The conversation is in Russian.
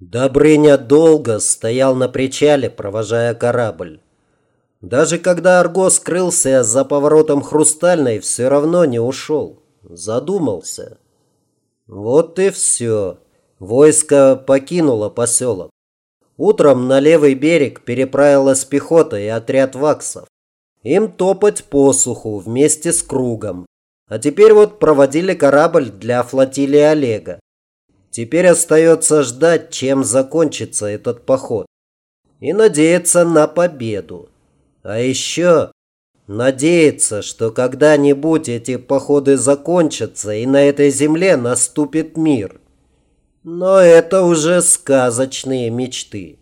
Добрыня долго стоял на причале, провожая корабль. Даже когда Арго скрылся за поворотом Хрустальной, все равно не ушел. Задумался. Вот и все. Войско покинуло поселок. Утром на левый берег переправилась пехота и отряд ваксов. Им топать по суху вместе с кругом. А теперь вот проводили корабль для флотилии Олега. Теперь остается ждать, чем закончится этот поход. И надеяться на победу. А еще надеяться, что когда-нибудь эти походы закончатся и на этой земле наступит мир. Но это уже сказочные мечты.